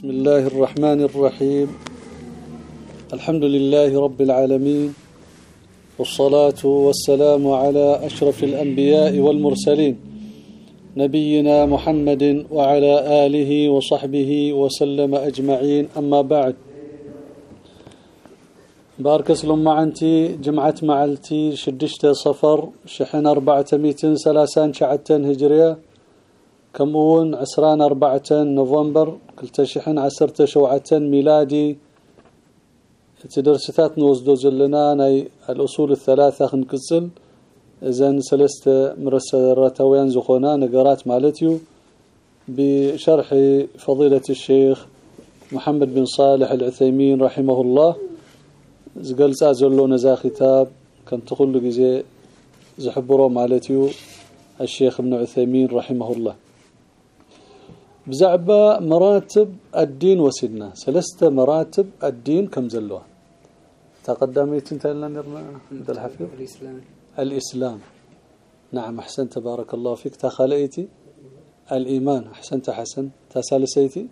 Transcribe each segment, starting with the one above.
بسم الله الرحمن الرحيم. الحمد لله رب العالمين. والصلاة والسلام على أشرف الأنبياء والمرسلين نبينا محمد وعلى آله وصحبه وسلم أجمعين. أما بعد بارك سلم معنتي جمعة معلتي شدشت صفر شحن أربعة ميتين سلاسان شعتين هجرية. كمون عسران أربعة نوفمبر كلتا شحن عسرت شوعة ميلادي. تدرستات نوزدو زلنا ناي الأصول الثلاثة خنكسل. سلست مرسرتوين زخونا نقرات مالتيو. بشرح فضيلة الشيخ محمد بن صالح العثيمين رحمه الله. زقل سازلو نزا كتاب كم تقول جزي زحبرو مالتيو الشيخ ابن عثيمين رحمه الله. بزعبة مراتب الدين وسيدنا. سلسته مراتب الدين كم زلوها؟ تقدميت انت لنا عند الحفيظ؟ الإسلام. الإسلام. نعم أحسنت بارك الله فيك. تخليتي الإيمان. أحسنت حسن. تسالسيتي؟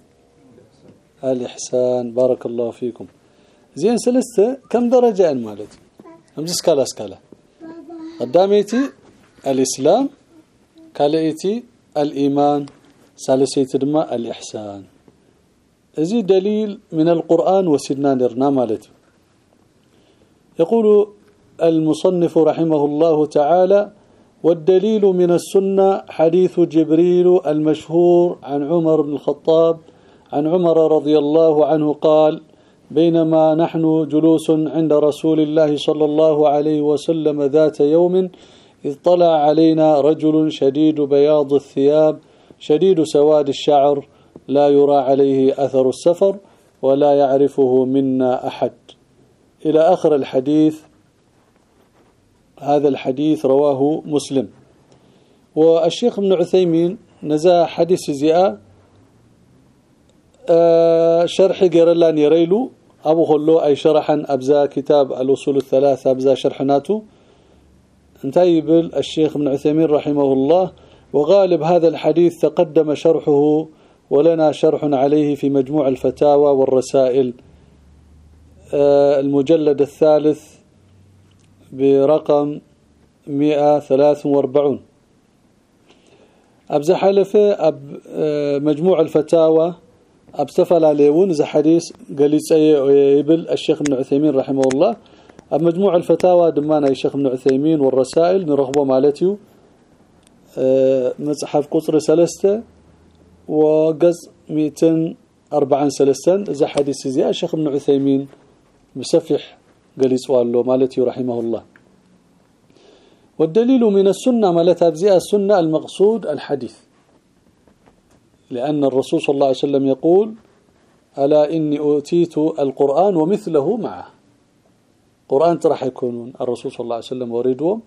الإحسان. بارك الله فيكم. زين سلسته كم درجة مالتي همز سكالا سكالا. قداميتي الإسلام كاليتي الإيمان. سالسيت دما الإحسان. ازي دليل من القرآن وسيدنا نرنا مالتي يقول المصنف رحمه الله تعالى والدليل من السنة حديث جبريل المشهور عن عمر بن الخطاب عن عمر رضي الله عنه قال بينما نحن جلوس عند رسول الله صلى الله عليه وسلم ذات يوم إذ طلع علينا رجل شديد بياض الثياب شديد سواد الشعر لا يرى عليه أثر السفر ولا يعرفه منا أحد. إلى آخر الحديث هذا الحديث رواه مسلم. والشيخ ابن عثيمين نزا حديث زياء آه شرح قرلان يريلو أبو خلو أي شرحا أبزا كتاب الأصول الثلاثة أبزا شرحناته انتهي بل الشيخ ابن عثيمين رحمه الله. وغالب هذا الحديث تقدم شرحه ولنا شرح عليه في مجموع الفتاوى والرسائل. المجلد الثالث برقم 143 أبز حلفة أب مجموع الفتاوى. أبستفل عليون إذا حديث قليس يبل الشيخ ابن عثيمين رحمه الله. أب مجموع الفتاوى دمانا الشيخ ابن عثيمين والرسائل نرغبه مالتيو. مصحف قصر وقز 240 سلسن إذا حديث زي الشيخ ابن عثيمين بسفح قال له مالتي رحمه الله والدليل من السنة مالتها بزي السنة المقصود الحديث لأن الرسول صلى الله عليه وسلم يقول ألا إني أوتيت القرآن ومثله معه قرآن راح يكونون الرسول صلى الله عليه وسلم وريدهم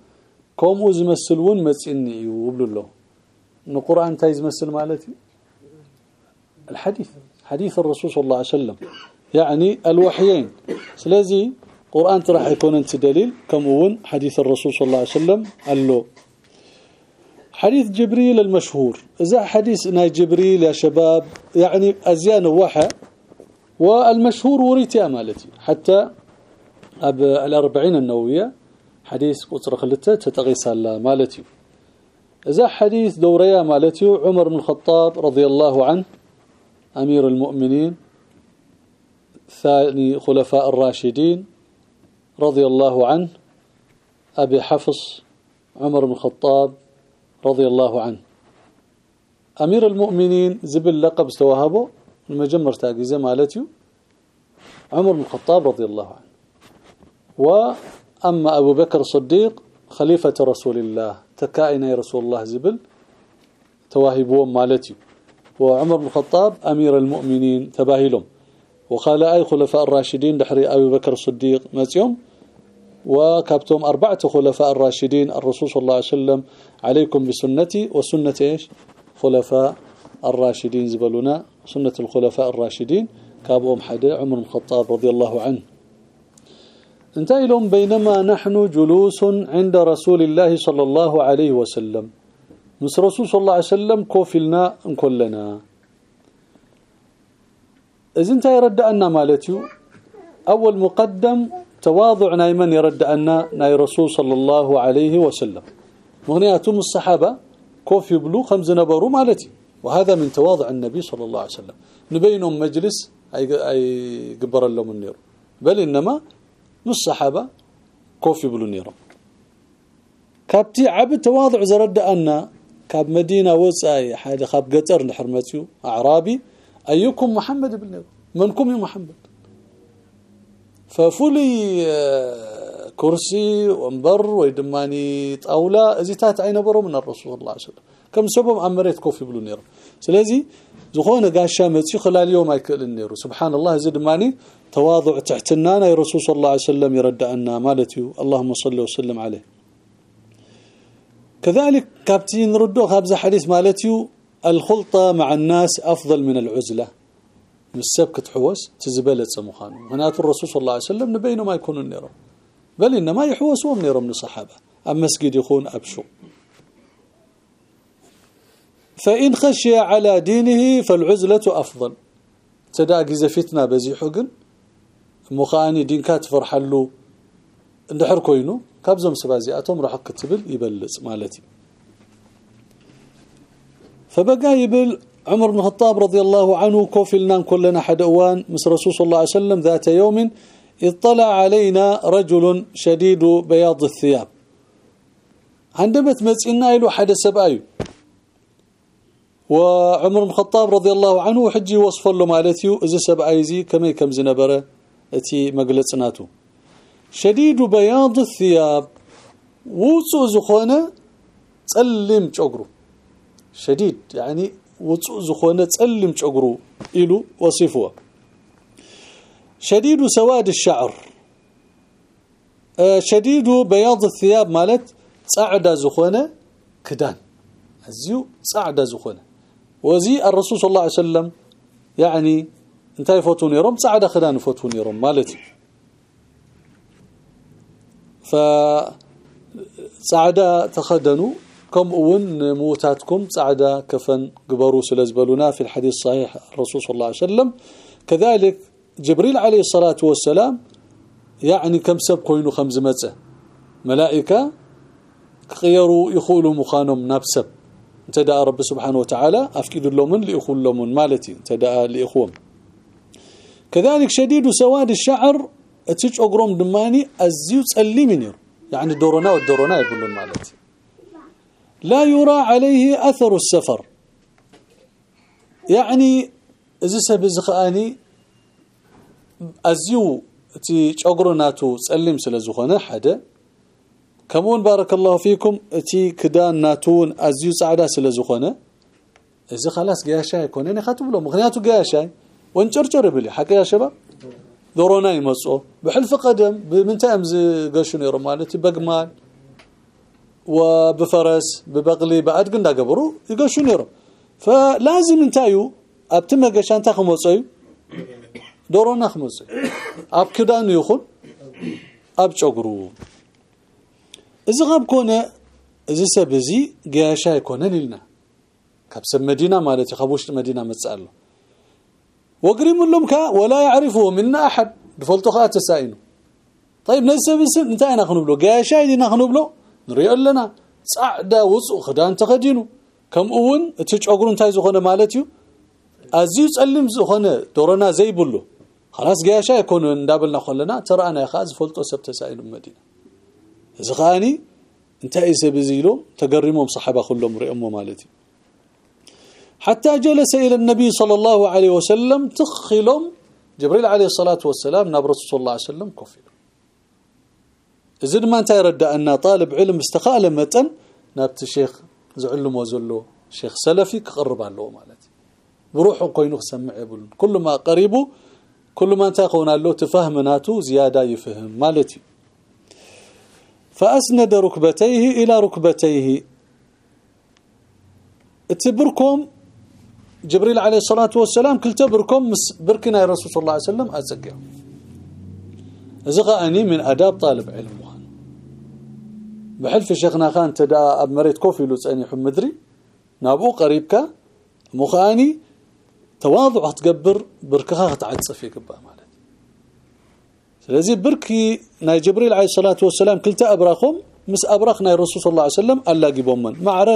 كوم يمثلون متسني يقولوا له ان القران تايز مثل مالتي الحديث حديث الرسول صلى الله عليه وسلم يعني الوحيين سلازي قران راح يكون انت دليل كمون حديث الرسول صلى الله عليه وسلم قال له حديث جبريل المشهور اذا حديثنا جبريل يا شباب يعني ازيان وحى والمشهور وريتي مالتي حتى اب الأربعين النوويه حديث قصر خلته تتغيس الله مالتي. إذا حديث دوريا مالتي عمر بن الخطاب رضي الله عنه أمير المؤمنين ثاني خلفاء الراشدين رضي الله عنه أبي حفص عمر بن الخطاب رضي الله عنه. أمير المؤمنين زبل لقب استوهبه المجمر تاقيزة مالتي عمر بن الخطاب رضي الله عنه. و أما أبو بكر الصديق خليفة رسول الله تكائن رسول الله زبل تواهبون مالتي وعمر بن الخطاب أمير المؤمنين تباهلهم وقال أي خلفاء الراشدين دحري أبو بكر الصديق ماتيوم وكابتهم أربعة خلفاء الراشدين الرسول صلى الله عليه وسلم عليكم بسنتي وسنة إيش؟ خلفاء الراشدين زبلنا سنة الخلفاء الراشدين. كابهم حدا عمر بن الخطاب رضي الله عنه. انتهي لهم بينما نحن جلوس عند رسول الله صلى الله عليه وسلم. مس رسول صلى الله عليه وسلم كوفلنا كلنا اذا انت يردأنا مالتيو. أول مقدم تواضع نايمن يردأنا ناي رسول صلى الله عليه وسلم. مغنياتهم الصحابة كوف يبلو خمس نبرو مالتي. وهذا من تواضع النبي صلى الله عليه وسلم. نبينهم مجلس أي قبر لهم النير. بل إنما نص صحابة كوف يبلو نيرهم كابتي عبد تواضع زرد أن كاب مدينة وصاي حاجة خاب قطر نحرمتيو أعرابي أيكم محمد بن منكم يا محمد. ففولي آه، كرسي وانبر ويدماني طاولة أزيتات عين برو من الرسول الله عليه وسلم. كم سبب عمريت كوف يبلو نيرو سلازي غاشا متي خلال يوم ايكل النيرو سبحان الله ماني تواضع تحتنا يا رسول صلى الله عليه وسلم يرد عنا مالتي. اللهم صل وسلم عليه. كذلك كابتين ردو خابز حديث مالتي. الخلطة مع الناس أفضل من العزلة. من السبك تحوس تزبلت سمخان. هناك الرسول صلى الله عليه وسلم نبينه ما يكون النيرو بل إنما يحوسوا من من الصحابة. أما مسجد يخون أبشو. فإن خشي على دينه فالعزلة أفضل. تداق إذا فتنة بزي حقن. مخاني دين كاتفر حلو. اندحر كوينو. كابزم سبازياتهم راح كتبل يبلص مالتي. فبقى يبل عمر بن الخطاب رضي الله عنه كوفلنا كلنا حد اوان مس رسول صلى الله عليه وسلم ذات يوم اطلع علينا رجل شديد بياض الثياب. عندما تمسئنا له حد سبايو وعمر بن الخطاب رضي الله عنه حجي وصف له مالتيو اذا سبايزي كما كم زنبره اتي مغلصناتو شديد بياض الثياب وصو زخونه صلم ጨጉሩ شديد يعني وصو زخونه صلم ጨጉሩ إلو وصفه شديد سواد الشعر شديد بياض الثياب مالت صعده زخونه كدان ازيو صعده زخونه وزي الرسول صلى الله عليه وسلم يعني انتي فوتوني رم صعده خدان فوتوني رم مالتي. ف صعدا تخدنوا كم أون موتاتكم صعدا كفن قبروا سلازبلونا في الحديث الصحيح الرسول صلى الله عليه وسلم. كذلك جبريل عليه الصلاة والسلام يعني كم سب كوينو متى. ملائكة خيروا يخولوا مخانهم نابسب انتدى رب سبحانه وتعالى افكد لهم ليخول لهم مالتي انتدى لاخوهم كذلك شديد سواد الشعر اتش اقرم دماني ازيو تصلي منير يعني دورنا والدورنا يقولون مالتي لا يرى عليه أثر السفر يعني اذا سبزخاني ازيو تي ጨጉርናቱ ጸሊም ስለዝኾነ ሓደ كمون بارك الله فيكم. تي كدان ناتون أزيو صعدا سلازخونه إذا خلاص قاشا يكون أنا يعني خاتب له مغنياته قاشا وانشرشر بلي. حق يا شباب؟ دورونا يمصو بحلف قدم. من تأمز قشن يرمالتي بقمان وبفرس. ببقلي. بعد قندا قبرو. يقشن يرم فلازم انتايو. ابتم قشان تخمصي دورونا خمصي أب كدان يخون. أب شغرو اذا غاب كونه اذا سبزي قياشا يكون لنا كبسب مدينه مالتي خبوش مدينه متصالو وقريم لهم كا ولا يعرفه منا احد دفلتو خات تساينو طيب نسبس انت أنا خنبلو قاشاي دينا خنبلو نريو لنا صعدا وصو خدان تخدينو كم اون تچغرو انتاي زخونه مالتيو ازيو صلم زخونه دورنا زيبلو خلاص قاشا يكون ندابلنا خلنا ترى أنا خاز فلتو سبت تساينو مدينه زخاني انت اي سبزيلو تقرمهم صحابة كلهم رئمو مالتي. حتى جلس إلى النبي صلى الله عليه وسلم تخلم جبريل عليه الصلاة والسلام الله صلى الله عليه وسلم كفل زد ما انت يرد أن طالب علم استقال متن نابت الشيخ زعلم وزلو شيخ سلفي قرب له مالتي. بروحه قينو سمع كل ما قريبه كل ما انت له تفهمناته زيادة يفهم مالتي. فأسند ركبتيه إلى ركبتيه. اتبركم جبريل عليه الصلاة والسلام كل تبركم بركنا يا رسول الله عليه وسلم أزقع زغاني من أداب طالب علم وهن بحلف شيخنا خان تدا أب مريت كوفي لوساني حمدري نابو قريبك مخاني تواضع تقبر بركها تعصف يقبا مالت لذي بركي ناي جبريل عليه الصلاة والسلام كلتا أبراخهم مس ابراخنا الرسول صلى الله عليه وسلم الاقيبهم من. معر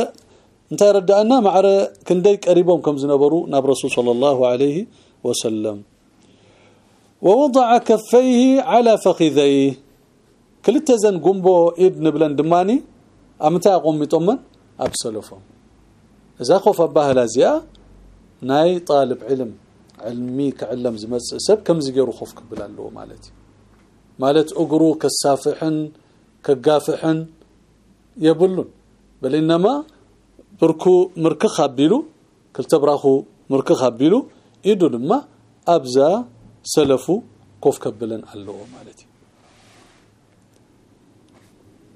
انت ردانا معر كندي قريبهم كم زنبرو ناب رسول صلى الله عليه وسلم. ووضع كفيه على فخذيه. كلتا زن قنبو ابن بلن أمتا امتا قمطمن أبسلفهم. إذا خوف بهلا لازيا ناي طالب علم علمي كعلم زمس سب كم زغيرو خوف كبل الله مالتي. مالت اقرو كسافحن كقافحن يبلون بل انما بركو مركخ خابيلو كل تبراخو مركخ خابيلو يدو لما ابزا سلفو كوف كبلن الله مالتي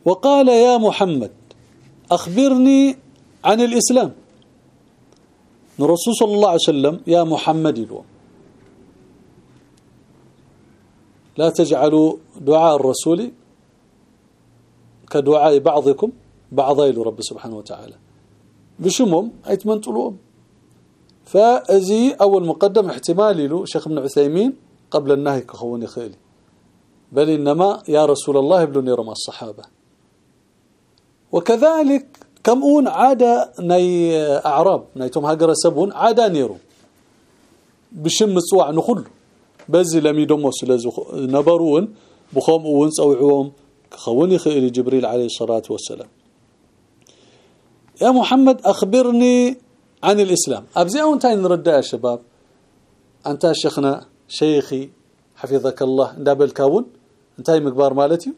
وقال يا محمد أخبرني عن الإسلام الرسول صلى الله عليه وسلم يا محمد الوم لا تجعلوا دعاء الرسول كدعاء بعضكم بعضا إلى رب سبحانه وتعالى. بشمهم ايتمنطلوهم فأزي أول مقدم احتمال له شيخ ابن عثيمين قبل النهي كخوني خيلي. بل إنما يا رسول الله ابن رمى الصحابة. وكذلك كمون عاده ني أعراب نيتم هاجر سبون عاده نيرو. بشم صواع نخل بزي لم يدمو سلازو نبرون بخوم اون صوعوهم خوني خير جبريل عليه الصلاه والسلام يا محمد اخبرني عن الإسلام. ابزي انت نرد يا شباب انت شيخنا شيخي حفظك الله دابل كاون انتي مقبار مالتي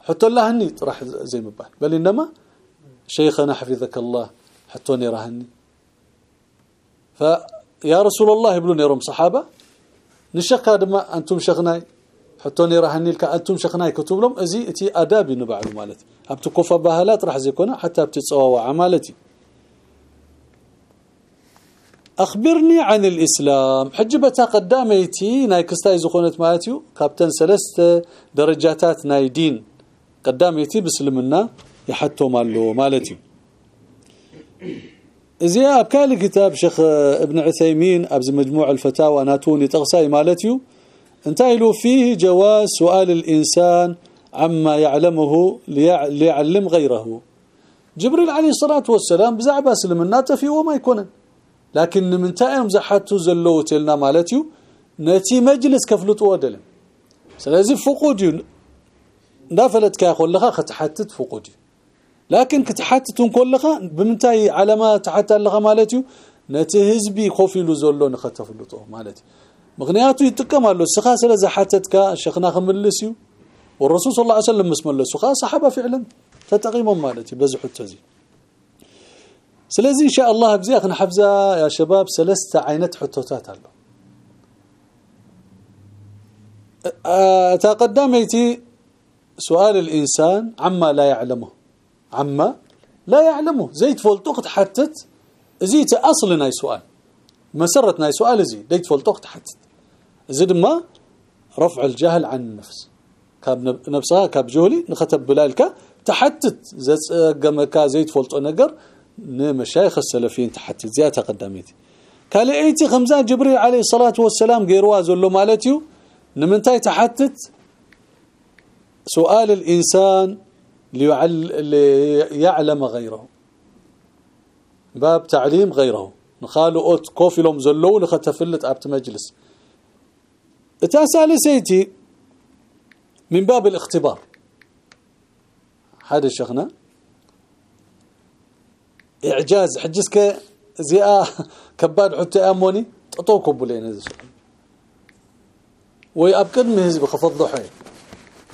حتى الله هني راح زي ما بال بل انما شيخنا حفظك الله حتوني راهني فيا رسول الله يبلون يروم صحابه نشق ما أنتم شغناي حطوني راهني لك أنتم شغناي كتب لهم ازي اتي اداب نبعلو مالتي ابت كوفا بهالات راح زيكونا حتى بتتصوا عمالتي اخبرني عن الاسلام حجبتا قداميتي ناي كستاي زخونت مالتيو كابتن ثلاثة درجاتات ناي دين قداميتي بسلمنا يحتو مالو مالتي زي ابكال كتاب شيخ ابن عثيمين أبز مجموع الفتاوى ناتوني تغساي مالتيو انتهلوا فيه جواز سؤال الإنسان عما يعلمه ليعلم غيره. جبريل عليه الصلاة والسلام بزعبا سلمنا في وما يكون. لكن من تايم زحته زلوت لنا مالتيو نتي مجلس كفلط ودل سلازم فقودي دافلت كاخول لها ختحتت فقودي لكن كتحتتون كلها بمنتاي علامات حتى لها مالتيو نتي حزبي خوفيلو زلو نختفلطو مالتي. مغنياتو يتقمالو سخا سلا حتتك شيخنا خملسيو والرسول صلى الله عليه وسلم مسملسو خا صحابة فعلا تتقيمهم مالتي بزحو تزي سلازي إن شاء الله بزي أخنا حفزة يا شباب ثلاثة عينات حتوتات له تقدميتي سؤال الإنسان عما لا يعلمه. عما لا يعلمه. زيت فولتوقت حتت زيت اصلنا سؤال. مسرتنا سؤال زي ديت فولتوقت حتت زد ما رفع الجهل عن النفس. كاب نفسها كاب جهلي نختب بلالك تحتت. زقمكا زيت فولتو نجر مشايخ السلفيين تحتت. زي تقدميتي كالعيتي خمسان جبريل عليه الصلاة والسلام غيروا زلو مالتيو. نمنتاي تحتت. سؤال الإنسان ليعلم غيره. باب تعليم غيره. نخالو أوت كوفي لهم زلو نختفلت أبت مجلس. سيتي من باب الاختبار. هذا شيخنا؟ إعجاز. حجسك زياء كباد حتى أموني؟ تطوكم بلين هذا ويابقد من حزب خفض ضحي.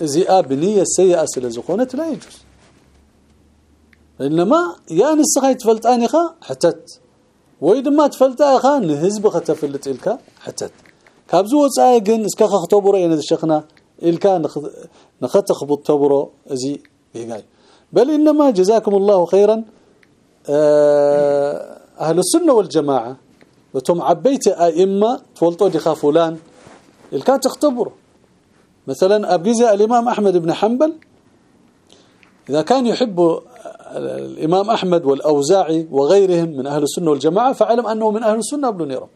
زياء بنيه سيئة سلازخونه لا يجوز. إنما يا نسخه تفلطاني خا حتت. ويدما تفلطا خا نحزب ختفلت إلك حتت. كابزو وصاي جن إسكا خطبرو ين الشيخنا الكا نختخبط تبرو ازي بيغاي بل إنما جزاكم الله خيرا أهل السنة والجماعة. وتم عبيت أئمة تولطوا دي فلان الكا تختبروا مثلا ابجيزه الإمام أحمد بن حنبل إذا كان يحب الإمام أحمد والأوزاعي وغيرهم من أهل السنة والجماعة فعلم أنه من أهل السنة ابن نيرم.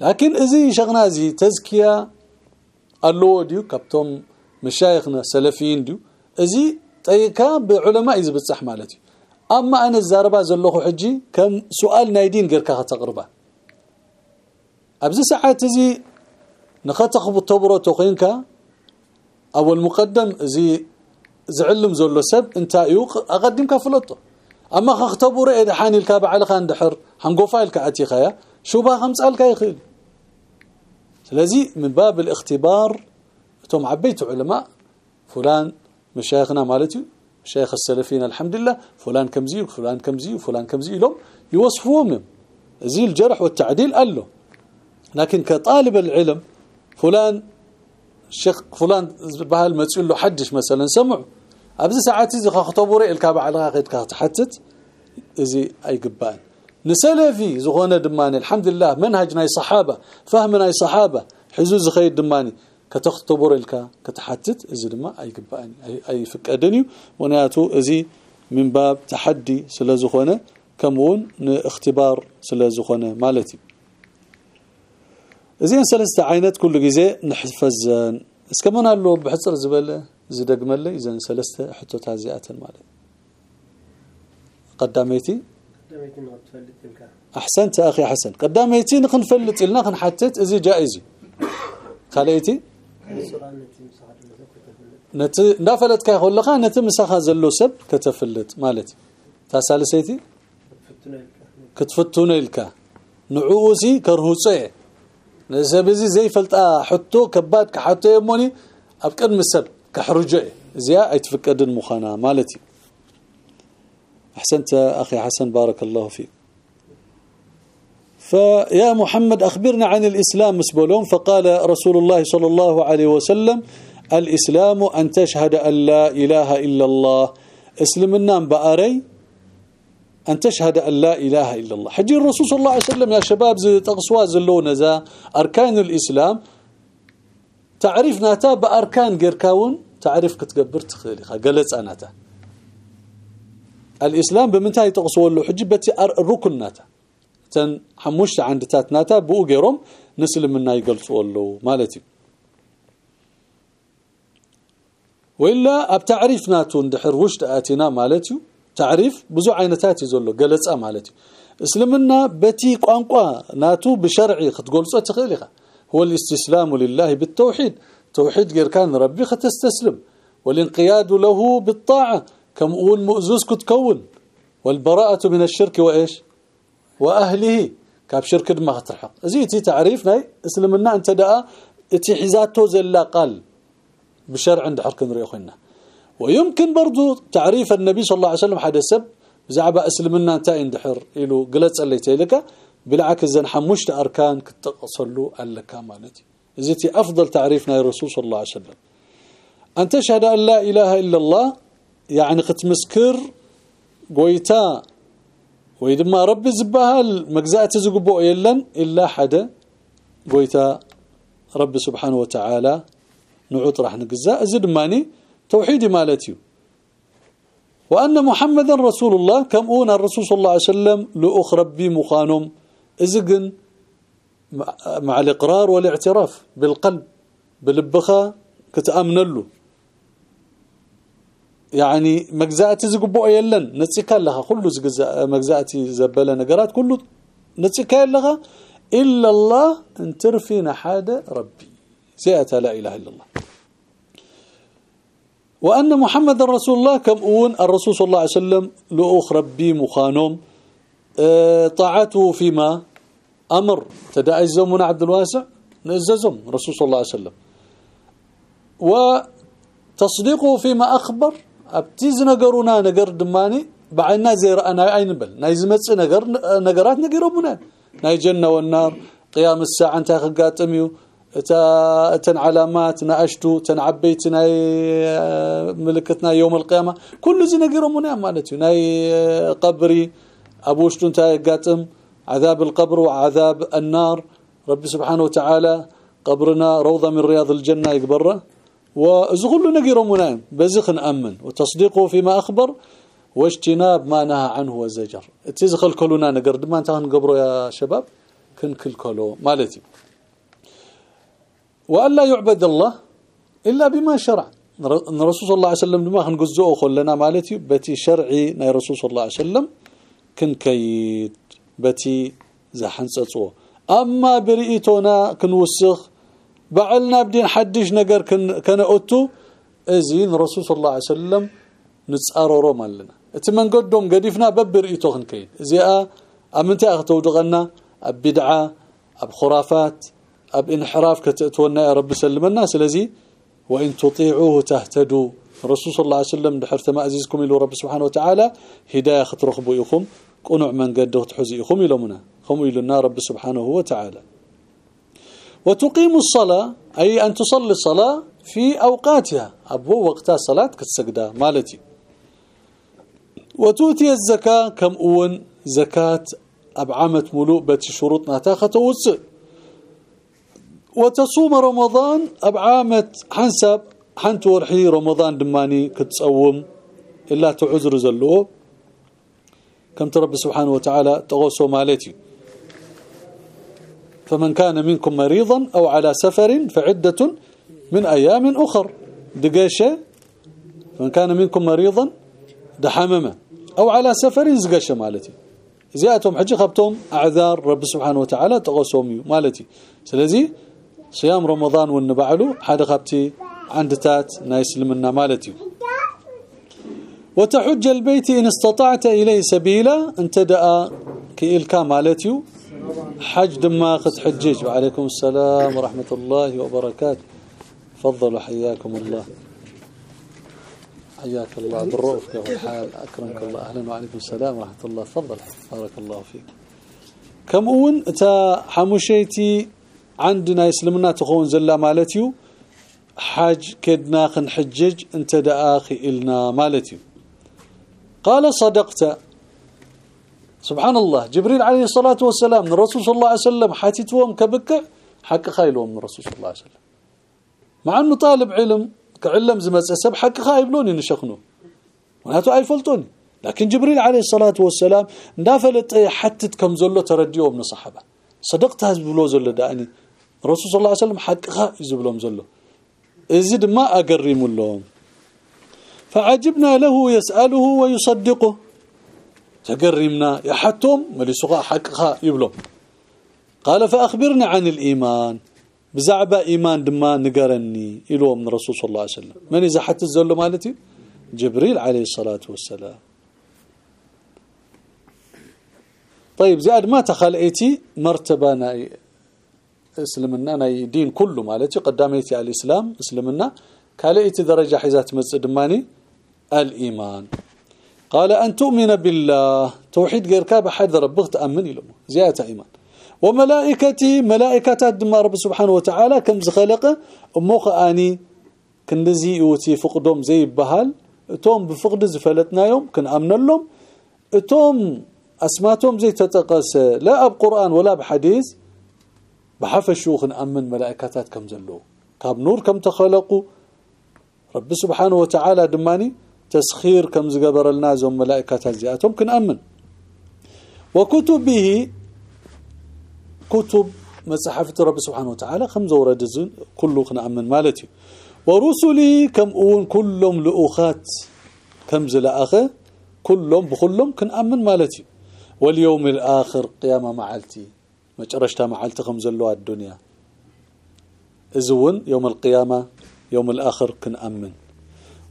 لكن إزي شغنا زي تزكية ألو ديو كابتوم مشايخنا سلفيين ديو إزي طيكا بعلماء يزبصح مالتي. أما أنا الزاربا زلخو حجي كم سؤال نايدين غيركا تقربه ابز ساعات زي نخطخ بالتبرو توخينكا أول مقدم زي زعلم زلو سب انت يوق اقدمك فلطه أما خختبور إذا حاني الكاب على خان دحر حنقوفايل كاتي خيا شو با خمس الك يخيل لذي من باب الاختبار توم عبيت علماء فلان مشايخنا مالتي شيخ السلفيين الحمد لله فلان كمزي وفلان كمزي وفلان كمزي لهم يوصفوهم زي الجرح والتعديل قال له. لكن كطالب العلم فلان شيخ فلان بهالمسؤول له حدش مثلا سمع ابز ساعات زي خطبوري الكاب على قيد تحتت زي أي قبان. نسلفي زغونه دماني. الحمد لله منهجنا صحابة فهمنا صحابة. حزوز خير دماني. كتخطبور إلكا كتحتت ازي دما أي قباني اي فقدني ونياتو ازي من باب تحدي سلازخونه كمون اختبار سلازخونه مالتي. زين ثلاثة عينات كل جزء نحفز اسكمون له بحصر زبله زدقمله اذا ثلاثة حطت هزيات مالت قداميتي؟ أحسنت أخي حسن قداميتي نخنفلت لنا خنحتت ازي جائزي. خليتي نت نافلت كاي خلقا نت مسخا زلو سب كتفلت مالتي. تاسالسيتي كتفتون إلكا. نعوزي كرهوصه نسبزي زي فلطا حطو كباد كحطو يموني ابقد مسب كحرجه زيا ايتفقدن مخانا مالتي احسنت أخي حسن بارك الله فيك فيا محمد أخبرنا عن الإسلام مسبولون فقال رسول الله صلى الله عليه وسلم الإسلام أن تشهد أن لا إله إلا الله اسلمنا بأري أن تشهد أن لا إله إلا الله. حجي الرسول صلى الله عليه وسلم يا شباب زي تقصوا زلون ذا أركان الإسلام. تعرفنا تا بأركان غير كون تعرف كتقبر تخيلي. قالت أنا تا. الإسلام بمنتهي تقصوا له؟ حجبتي الركن ناتا. تن حموش عند تاتناتا بو غيرهم نسلم منا يقلصوا له. مالتي. وإلا ابتعرفناتو اندحر وشت اتينا مالتي. تعريف بزو عينتات يزلو قلصا مالتي اسلمنا بتي قانقا ناتو بشرعي ختقلصه تخيلها هو الاستسلام لله بالتوحيد توحيد غير كان ربي ختستسلم والانقياد له بالطاعه كم اول مؤزوز كتكون والبراءه من الشرك وايش واهله كاب شرك ما تلحق زيتي تعريف ناي اسلمنا انت دا اتي حزاتو زلا قال بشرع عند حرك نري اخونا ويمكن برضو تعريف النبي صلى الله عليه وسلم حدث سب زعبا أسلمنا أنت اندحر له قلت صليتي لك بالعكس زن حمشت أركان كتصلوا لك مالتي. زيتي أفضل تعريفنا يا رسول صلى الله عليه وسلم. ان تشهد أن لا إله إلا الله يعني ختمسكر قويتا. ويدما رب زبال مجزات زقبو يلن إلا حدا قويتا. رب سبحانه وتعالى نعوت راح نجزاء زدماني توحيدي مالتي وأن محمدا رسول الله كم أون الرسول صلى الله عليه وسلم لأخ ربي مخانم. إزقن مع الإقرار والاعتراف بالقلب بالبخا كتأمن له يعني مجزاتي زقبو يلن نتسكا لها. كله مجزاتي زبله نقرات كله نتسكا لها. إلا الله ان ترفينا حاده ربي. سيئه لا إله إلا الله. وأن محمد رسول الله كم أون؟ الرسول صلى الله عليه وسلم لأخ ربي مخانوم آه طاعته فيما؟ أمر. تدعي الزمون عبد الواسع؟ نززم رسول صلى الله عليه وسلم. وتصديقه فيما أخبر أبتيز نقرونا نقر دماني بعينا زي رأنا عين بل؟ نايزمت نقر نقرات نقربنا ناي جنة والنار قيام الساعة انت خقاتميو تن علامات ناشتو تن عبيتنا ملكتنا يوم القيامه كل زي نقرمنا مالتي ناي قبري ابوشتو انت قاتم عذاب القبر وعذاب النار رب سبحانه وتعالى قبرنا روضه من رياض الجنه يقبره وزغل نقرمنا بزخ نامن وتصديقه فيما اخبر واجتناب ما نهى عنه وزجر تزخل كلنا نقر ما انت نقبره يا شباب كنكلكلو مالتي وألا يعبد الله إلا بما شرع. الرسول صلى الله عليه وسلم لما خنجزؤه خلنا مالتي؟ بتي شرعي ناي رسول صلى الله عليه وسلم كنكيد بتي زحنصصو أما برئيتنا كنوسخ بعلنا بدين حدش نجر كن كنأتو ازين رسول صلى الله عليه وسلم نتصاررو مالنا إتي من قدوم قديفنا ببرئيتو خنكيد زيا امنتي اختودغنا ابدعه أب خرافات. أب انحراف كتأتونا يا رب سلمنا. سلازي وإن تطيعوه تهتدوا. الرسول صلى الله عليه وسلم دحر ما عزيزكم إلى رب سبحانه وتعالى هداية ترخبوا يخم قنوع من قد تحزي يخم لمنا خم لنا رب سبحانه وتعالى. وتقيم الصلاة أي أن تصلي الصلاة في أوقاتها. أبو وقتها صلاة كتسجدها مالتي. وتؤتي الزكاة كم أون زكاة أبعامة ملوء بات شروطنا تاخة وتسئ وتصوم رمضان أبعامة حنسب حنت ورحي رمضان دماني كتصوم إلا تعذر زلوه كم ترب سبحانه وتعالى تغوصوا مالتي. فمن كان منكم مريضا أو على سفر فعدة من أيام أخر. دقاشة فمن كان منكم مريضا دحمما أو على سفر زقاشة مالتي. زياتهم حجي خبتهم أعذار رب سبحانه وتعالى تغوصوا مالتي. سلزي صيام رمضان والنبعلو حدا خبتي عندتات نايسلمنا مالتي وتحج البيت إن استطعت إليه سبيلا أنت دأ كإلكا مالتيو حج دما حجيج. وعليكم السلام ورحمة الله وبركاته. تفضلوا حياكم الله. حياك الله بالرؤفك والحال أكرمك الله. أهلا وعليكم السلام ورحمة الله. تفضل. بارك الله فيك. كم أون؟ تا حموشيتي عندنا يسلمنا تخون زلا مالتيو حاج كدنا حجج انت دآخي إلنا مالتيو قال صدقت. سبحان الله جبريل عليه الصلاة والسلام الرسول صلى الله عليه وسلم حاتتهم كبكع حق خايلهم الرسول صلى الله عليه وسلم. مع أنه طالب علم كعلم زي سب حق خايبلوني نشخنو. معناته ايفلطوني لكن جبريل عليه الصلاة والسلام ندافلت حتت كم زلو ترديو من الصحابه صدقت هزبلو زلو داني. الرسول صلى الله عليه وسلم حق خا يزبلهم زلو ازيد ما اقريم لهم فعجبنا له يسأله ويصدقه تقرمنا يحتم ملسوغا حقها يبلو قال فأخبرنا عن الإيمان بزعبة إيمان دما نقرني إلو من الرسول صلى الله عليه وسلم من إذا حتى الزول مالتي جبريل عليه الصلاة والسلام طيب زاد ما تخلئتي مرتبة ناي دين كله مالتي قداميتي على الإسلام اسلمنا كالئتي درجة حيزات مصدماني الإيمان قال أن تؤمن بالله توحيد غير كاب حد ربك تأمن له زيادة إيمان وملائكتي ملائكة دم رب سبحانه وتعالى كم زخلق أموخ آني كنزي يوتي فقدهم زي بهال توم بفقد زفلتنا يوم كن أمن لهم توم أسماتهم زي تتقس لا أب قرآن ولا بحديث بحف الشوخ أمن ملائكتات كم زلوا كاب نور كم تخلقوا رب سبحانه وتعالى دماني تسخير كم زقبر لنا زم ملائكه زياتهم كنأمن وكتبه كتب مصحفة رب سبحانه وتعالى خمس ورد كله كنأمن مالتي. ورسله كم أون كلهم لؤخات كم زلاخه كلهم بكلهم كنأمن مالتي. واليوم الآخر قيامة معلتي. مجرشتها معلتي خمزلوا الدنيا ازون يوم القيامه يوم الآخر كنأمن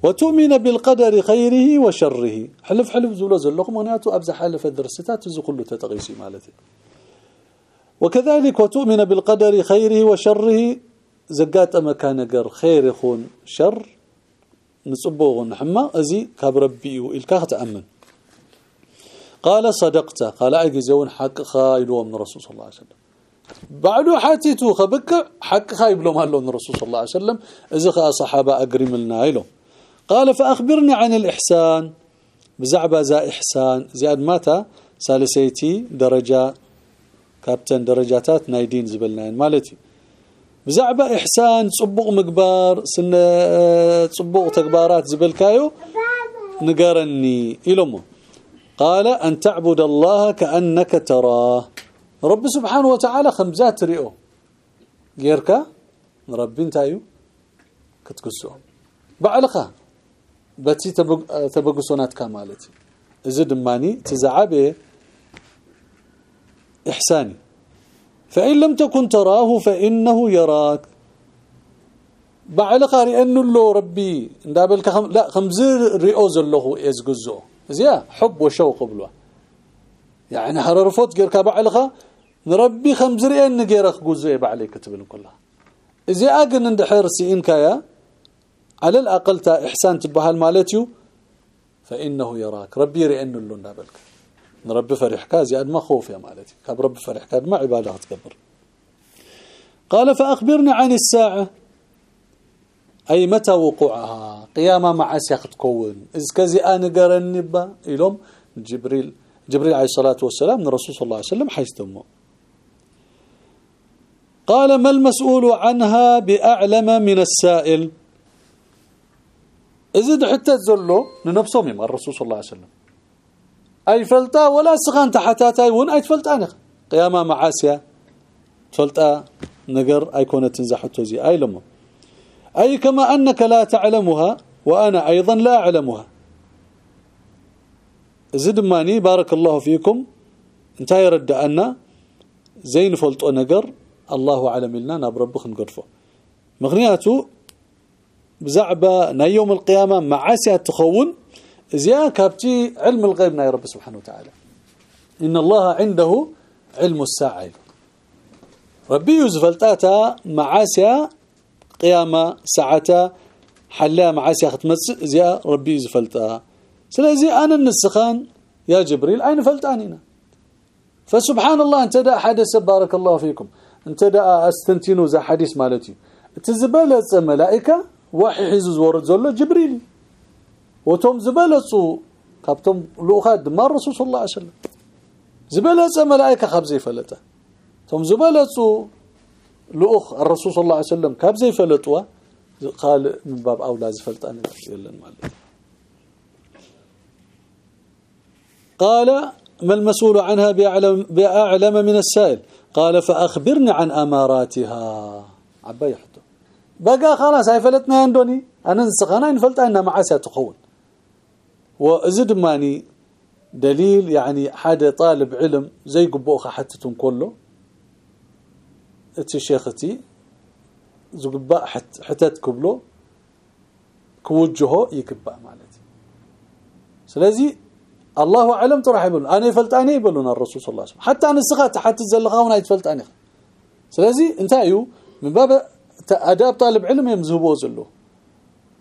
وتؤمن بالقدر خيره وشره حلف حلف زولو زلكم معناته ابز حلف الدرستات زو كله تتقيسي مالتي وكذلك وتؤمن بالقدر خيره وشره زقات مكان غير خير يخون شر نصبوه نحما ازي كاب ربي الكا تامن قال صدقت. قال أي زون حق خايلو من الرسول صلى الله عليه وسلم. بعدو حاتيتو خبك حق خايب لهم هلو من الرسول صلى الله عليه وسلم. اذا صحابة أقرم لنا يلو قال فأخبرني عن الإحسان. بزعبة زا إحسان. زياد ماتا سالسيتي درجة كابتن درجاتات نايدين زبلنا مالتي. بزعبة إحسان صبغ مقبار سن صبغ تكبارات زبلكايو نقرني إلمو قال أن تعبد الله كأنك تراه. رب سبحانه وتعالى خمزات رئو غيرك؟ ربي انتايو كتكسو بعلقه. بتي تبقسونات كمالتي. إذا دماني تزعبه إحساني. فإن لم تكن تراه فإنه يراك. بعلقه. انه له ربي. ندابلك خم... لا خمز رئو زلوه يزغزو زيا حب وشوق بلوه يعني حررفوت غير كبعلقه نربي خمز رئن غيرك غزو بعليك تبن كلها. إذا اجن اندحر سينك يا على الأقل تا إحسان تبهال مالتيو فإنه يراك. ربي رئن له ندابلك نربي فرحك زياد ما خوف يا مالتي. كاب ربي فرحك ما عبادة تكبر. قال فأخبرني عن الساعة. أي متى وقوعها؟ قيامة مع سياق تكون. إذ كزي أنا قرني با إلهم جبريل جبريل عليه الصلاة والسلام من الرسول صلى الله عليه وسلم حيث تمه قال ما المسؤول عنها بأعلم من السائل؟ إذا حتى تزلوا لنفسهم يما الرسول صلى الله عليه وسلم. أي فلتا ولا سخان تحتاتاي ون أي فلتا قيامة معاسيا فلتا نقر أي كونت تنزحته زي أي لمه أي كما أنك لا تعلمها وأنا أيضا لا أعلمها. زد ماني بارك الله فيكم. انتهى يرد أن زين فلط نقر الله أعلم لنا ناب ربخ نقرفه. مغنياته بزعبة نا يوم القيامة معاسي تخون زيا كابتي علم الغيب نا رب سبحانه وتعالى. إن الله عنده علم الساعة. ربي يزفلتاتا معاسي قيامه ساعته حلا معاسي ختمس زي ربي زفلتها سلازي أنا النسخان يا جبريل أين فلتانينا فسبحان الله أنت دا حدث بارك الله فيكم. أنت دا أستنتينو ذا حديث مالتي. تزبلت ملائكة وحي حزز ورد زله جبريل. وتم زبلصو كابتم لوخاد ما الرسول صلى الله عليه وسلم. زبلت ملائكة خبزي فلتة. تم زبلصو لؤخ الرسول صلى الله عليه وسلم كاب زي فلطوا قال من باب أولى زفلطان يلن مالك. قال ما المسؤول عنها بأعلم, بأعلم من السائل؟ قال فأخبرني عن أماراتها. عبا يحطو بقى خلاص هاي فلتنا عندوني. أنا نسخنا نفلت أنها معاسة تخون. وزد ماني دليل يعني حدا طالب علم زي قبوخة حتى كله. اتي شيختي زقباء حت حتت كبلو كوجهه يكبا مالتي سلازي الله اعلم ترى يقول أنا فلتاني يقولون الرسول صلى الله عليه وسلم حتى أنا سخات حتى زلغاونا يتفلتاني سلازي انتايو من باب اداب طالب علم يمزهبو زلو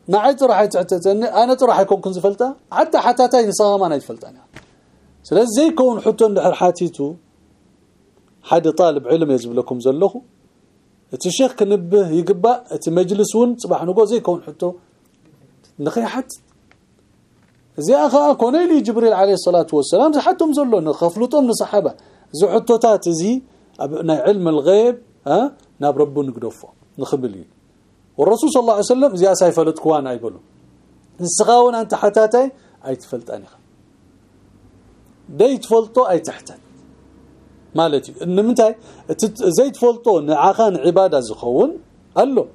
نعيت راح يتعتتني أنا راح يكون كنت فلتا حتى حتى تاي صاما أنا يتفلتاني سلازي زي كون حتى حاتيتو حد طالب علم يجب لكم زلخ الشيخ كنبه يقبا مجلسون صباح نقول زي كون حتى نخيحت زي اخا كوني لي جبريل عليه الصلاه والسلام حتى زلو نخفلطهم لصحابه زي حتوتات زي علم الغيب ها ناب ربو نقدفه نخبلي والرسول صلى الله عليه وسلم زي سيفلت كوانا يقولوا نسخاون انت حتاتي اي تفلت اني ديت فلطو اي تحتت مالتي ان منتاي زي تفلطو نعاخان عباده زخون قال له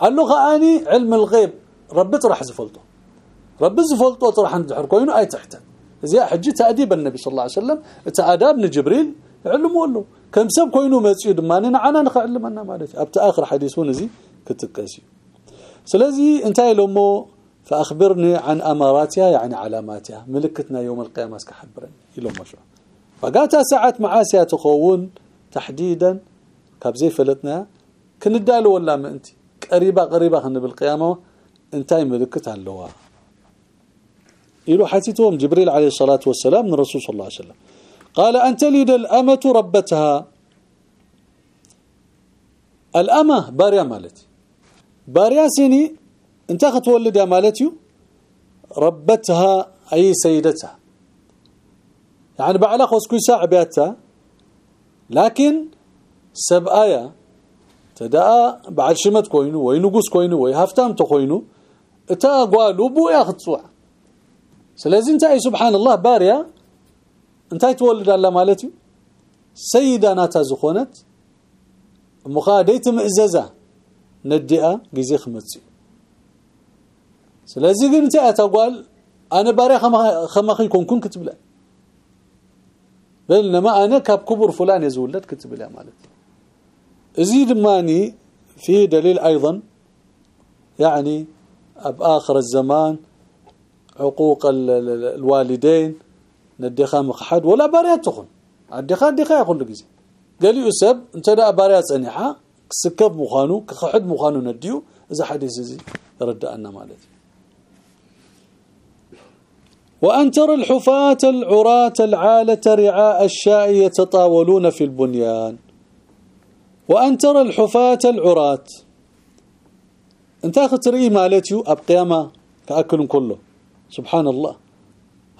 قال له خاني علم الغيب رب طرح زفلطو رب زفلطو طرح ندحر كوينو اي تحت زي حجه تاديب النبي صلى الله عليه وسلم تاداب جبريل علموا له كم سب كوينو مصيد ما انا نخعلمنا مالتي ابت اخر حديثون زي كتقاسي سلازي انتهي لمو فاخبرني عن اماراتها يعني علاماتها ملكتنا يوم القيامه اسكحبرني يلوم شو فقاتا ساعات معاسيا تخون تحديدا كابزي فلتنا كندال ولا ما انت؟ قريبه قريبة خن بالقيامة انتي ملكت اللواء يلو حتيتهم جبريل عليه الصلاة والسلام من الرسول صلى الله عليه وسلم. قال أن تلد الأمة ربتها. الأمة باريا مالتي باريا سيني انت تولد يا مالتي ربتها أي سيدتها. يعني بعلا خسكو ساعة بياتا لكن سبايا تدأ بعد شمت كوينو وينغوس كوينو وي هفتام تكوينو إتا قالو بو ياخصوا سلازم انت سبحان الله باريا انت تولد الله مالتي. سيدة ناتا زخونت مخاديت مئززة ندئة جزي خمتسي سلازي قلت أتقول أنا باري خمخي كون كون كتب له بينما أنا كاب كبر فلان يزولت كتب له مالتي زيد ماني في دليل أيضا يعني بآخر الزمان عقوق الوالدين ندخا مخحد ولا باريات تخون الدخا دخا كل غزي قال لي أسب أنت دا باريات صنيحه كسكب مخانو كخحد مخانو نديو إذا حديث زي يردأنا مالتي وأن ترى الحفاة العراة العالة رعاء الشاء يتطاولون في البنيان. وأن ترى الحفاة العراة. أنت اخذ مالتيو ابقيامه كأكل كله. سبحان الله.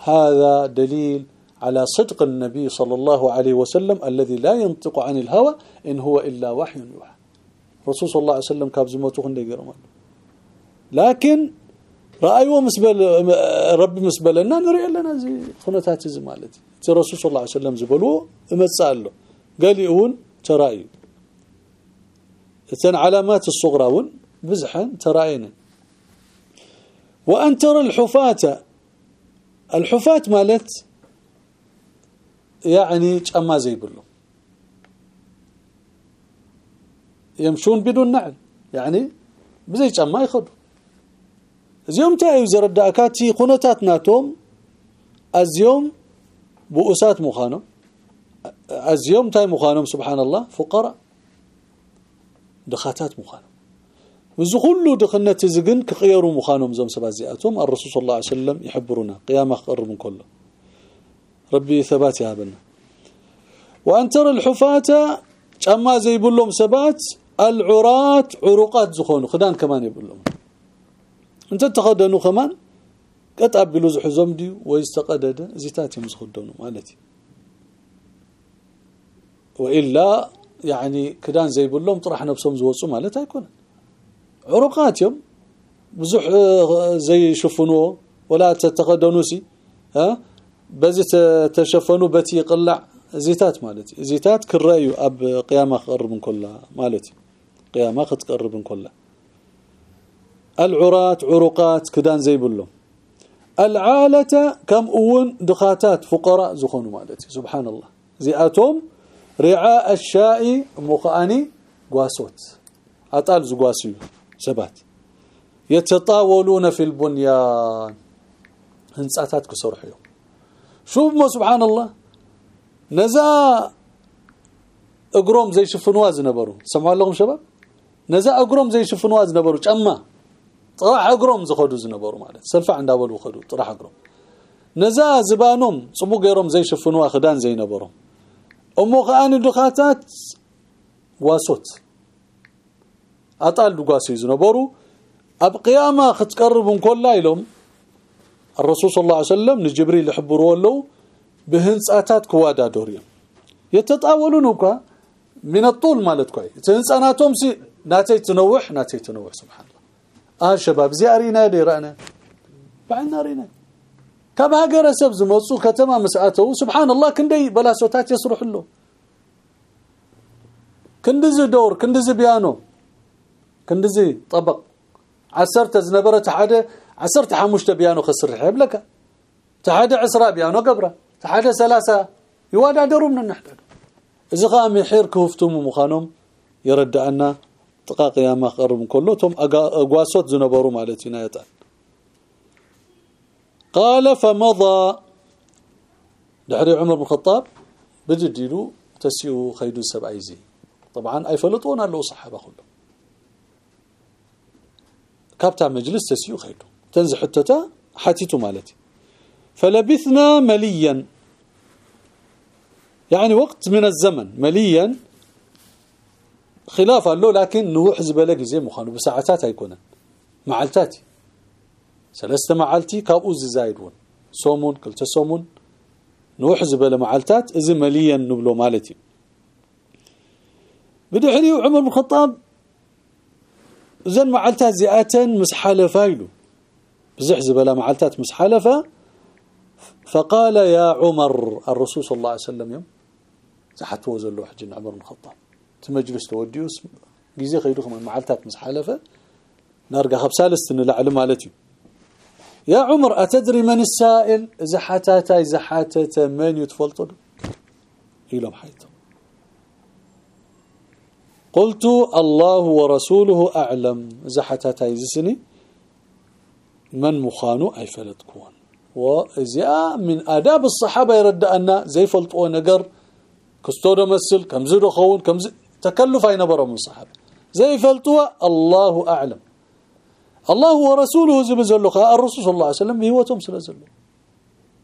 هذا دليل على صدق النبي صلى الله عليه وسلم الذي لا ينطق عن الهوى إن هو إلا وحي يوحى. رسول صلى الله عليه وسلم كاب زموته خندي لكن رايو مسبل رب مسبل لنا نري لنا زي خنتات زي مالتي. الرسول صلى الله عليه وسلم زبلو امصالو قال يقول تراي تن علامات الصغرى ون بزحن تراين وأن ترى الحفاة. الحفاة مالت يعني قما زي بلو يمشون بدون نعل. يعني بزي قما يخدوا زيوم تاعي زرد أكاتي خونتات ناتوم أزيوم بؤسات مخانم أزيوم تاي مخانم سبحان الله فقراء دخاتات مخانم وزي كله دخنت زقن كقيروا مخانم زم سبع زياتهم الرسول صلى الله عليه وسلم يحبرنا قيامه من كله ربي ثبات يا ابن وان ترى الحفاة كما زي بلهم سبات العرات عروقات زخون خدان كمان يبلهم انت تخدنوا كمان قطابلو زحزم دي ويستقدد زيتات يمسخدنوا مالتي والا يعني كدان زي لهم طرح نفسهم زوصوا مالتها يكون عروقاتهم بزح زي شفنوه ولا تتقدنوسي ها بزي تشفنوا بتي يقلع زيتات مالتي زيتات كرايو اب قيامه قرب من كلها مالتي قيامه تقرب من كلها العرات عروقات كدان زي بلو. العالة كم أون دخاتات فقراء زخونوا مالتي. سبحان الله. زياتهم رعاء الشاء مخاني قواسوت. أطال زقواسيو. سبات. يتطاولون في البنيان. هنصاتات كسرحيو شوف ما سبحان الله. نزا أقروم زي شفنوا زنبروا سمعوا لهم شباب؟ نزا أقروم زي شفنوا زنبروا ጫማ طرح اقروم زخدو زنبروا ማለት ሰልፋ እንዳበሉ خدو طرح اقروم ነዛ ዝባኖም ጽቡ ገይሮም ዘይሽፍንዋ ክዳን ዘይነበሮም እሞ ከኣኒ ድኻታት ዋሶት اطال دغاسي زنبرو اب قيامه ختقرب كل لهم الرسول صلى الله عليه وسلم لجبريل يحبروا له بهنصاتات كوادادوريا يتطاولون من الطول مالت كوي تنصاناتهم سي ناتي تنوح ناتي تنوح سبحان الله آه شباب زي أرينا ديرانا بعنا أرينا. كما هاجر سب زمصو كتما مساته. سبحان الله كندي بلا صوتات يصرح له. كندز دور كندز بيانو. كندزي طبق. عسرت زنبره حاجة عسرت حمشت بيانو خسر حبلك تحادة عسرا بيانو قبرة. تحادة ثلاثة. يوادادروا من النحدد إذا قام يحير كفتم مخانم يرد عنا يا ما قرب كلهم اغواسوت زنبروا مالتنا يطال قال فمضى دحري عمر بن الخطاب بجديلو تسيو خيدو سبعيزي طبعا اي فلطون له صحابه كلهم كابتا مجلس تسيو خيدو تنزح حتتا حاتيتو مالتي فلبثنا مليا يعني وقت من الزمن مليا خلافا له لكن نوح زبلق زي مخانو بساعات هيكون معلتاتي. ثلاثة معلتي كابوز زايدون صومون قلت صومون نوح زبل معلتات اذا مليا نبلو مالتي. بدحري عمر بن الخطاب. زن معلتات زئاتا مسحلفا له بزحز بلا معلتات مسحلفا فقال يا عمر الرسول صلى الله عليه وسلم يوم. زحتو زلو حجن عمر بن الخطاب. تمجلس توديوس غيزي خيدكم معلتات مس حلفه نرجع خبسالست نلعل مالتي يا عمر أتدري من السائل إذا حتاتا من يتفلطل إلهم حيث قلت الله ورسوله أعلم إذا حتاتا إذا سني من مخانو أي فلتكون وإذا من آداب الصحابة يرد أن زي فلطوا نقر كستودو مسل كم زيدو خون كم زي تكلف أين برا من زي فلطوا الله أعلم. الله ورسوله زب زلخا الرسول صلى الله عليه وسلم بهوتهم سلازلو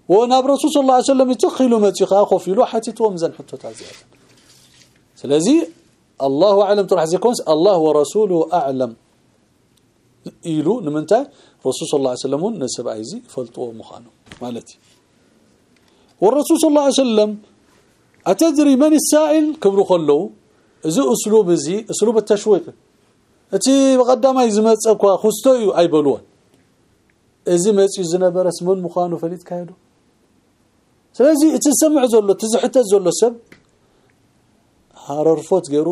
وناب رسول صلى الله عليه وسلم يتخلوا متخا خفيلو حتتهم زن حتى تعزيات سلازي الله أعلم. تروح زيكون الله ورسوله أعلم. يلو نمنتا رسول صلى الله عليه وسلم نسب ايزي فلطوا مخانو مالتي. والرسول صلى الله عليه وسلم أتدري من السائل؟ كبروا خلو. اذا اسلوب زي اسلوب التشويق እቲ بقداماي ዝመፀኳ خستو እዩ ኣይበልዎን እዚ መፂ ዝነበረ ስሙን ምዃኑ ፈሊጥ ካይዱ ስለዚ እቲ ዝሰምዕ ዘሎ እቲ ዝሕተት ዘሎ ሰብ ሃረርፎት ገይሩ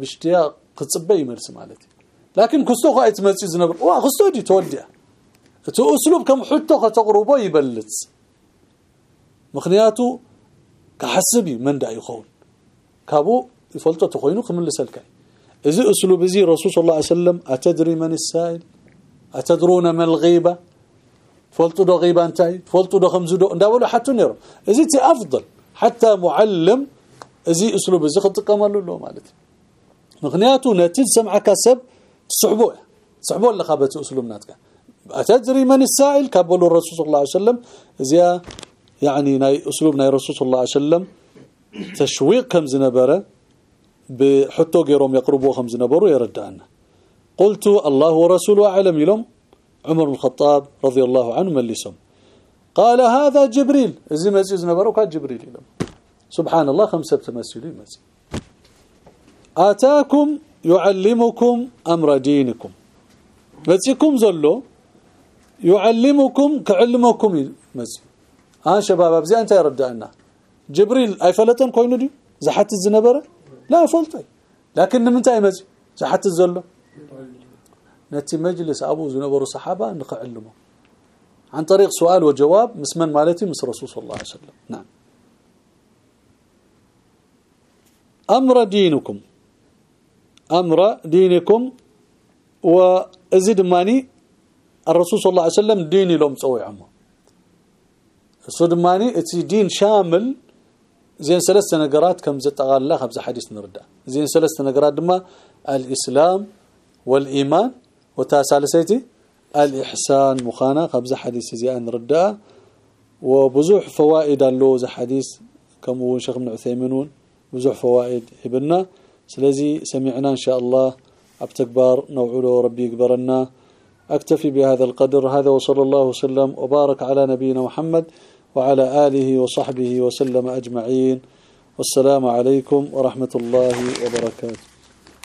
ብሽትያ ክፅበ ይመልስ ማለት እዩ ላኪን ክስቶ ኳ እቲ መፂ ዝነብር ዋ ክስቶ ዲ ተወዲያ እቲ እስሉብ ከም ሕቶ ከተቕርቦ ይበልጽ ምክንያቱ كحسب من دا يخون كابو يفلطو تخوينو كملسلك إذا أسلوب زي رسول صلى الله عليه وسلم أتدري من السائل؟ أتدرون ما الغيبة؟ فلتو دو غيبة انتهي فلتو دو خمزو دو نداولو حتى نيرو. إذا تي أفضل حتى معلم إذا أسلوب زي خط قمر له مالتي مغنياتو نتيج سمعك سب صعبوه صعبوه اللي خابت أسلوب ناتك. أتدري من السائل؟ كابولو الرسول صلى الله عليه وسلم. زي يعني ناي أسلوب ناي الرسول صلى الله عليه وسلم. تشويق كم زنبرة. بحطو غيرهم يقربوا خمس نبروا يردعنا قلت الله ورسوله أعلم لهم عمر بن الخطاب رضي الله عنه ملسهم قال هذا جبريل. زي مسجد نبروا كان جبريل لهم سبحان الله خمسة تمثلين مسجد آتاكم يعلمكم أمر دينكم. مسجدكم زلو. يعلمكم كعلمكم مسجد ها شباب أبزي أنت يردعنا جبريل أي فلتن كوينو دي؟ زحت الزنبرة؟ لا فلطي لكن من تاي مزي صحت نتي مجلس أبو زنبر الصحابه نقعلمه. عن طريق سؤال وجواب مسمن مالتي مس رسول صلى الله عليه وسلم. نعم. أمر دينكم. أمر دينكم وازيد ماني الرسول صلى الله عليه وسلم ديني لهم صوي عمه صدماني أتي دين شامل زين ثلاث نقرات كم زتقال الله خمس حديث نردا زين ثلاث نقرات دما الإسلام والإيمان وتاسالسيتي الإحسان مخانا خمس حديث زي نردا وبزوح فوائد له حديث كم هو شيخ ابن عثيمين بزوح فوائد ابننا سلازي سمعنا إن شاء الله ابتكبر نوعله ربي يكبرنا اكتفي بهذا القدر هذا وصلى الله وسلم وبارك على نبينا محمد وعلى آله وصحبه وسلم أجمعين. والسلام عليكم ورحمة الله وبركاته.